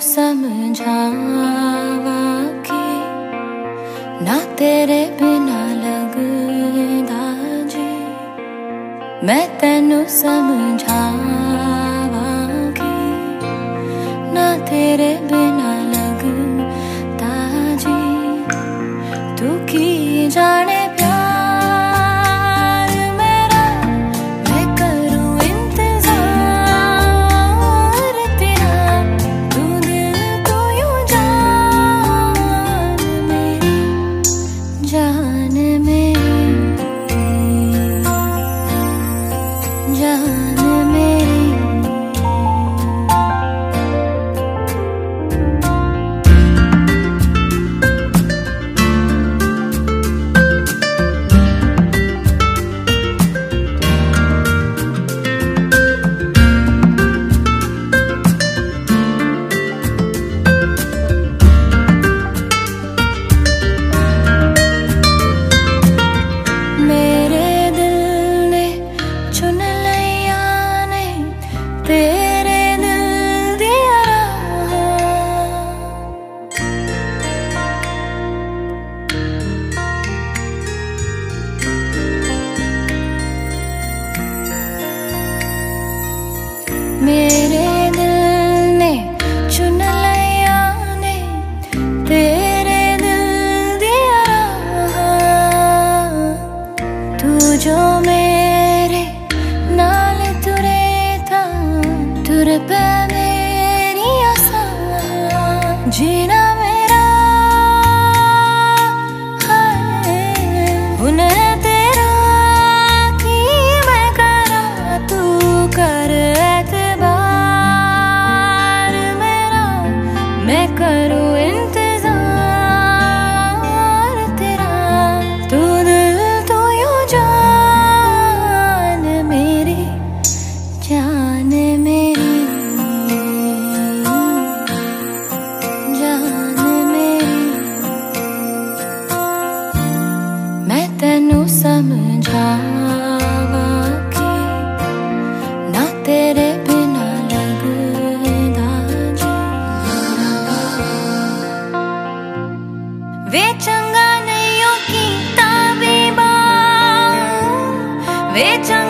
समझावा कि ना तेरे बिना लगदा जी। मैं तेनू समझावा 让你 जो मेरे नाल तुरे था तुर पे वे चंगा नहीं की ताबीबा वे चंगा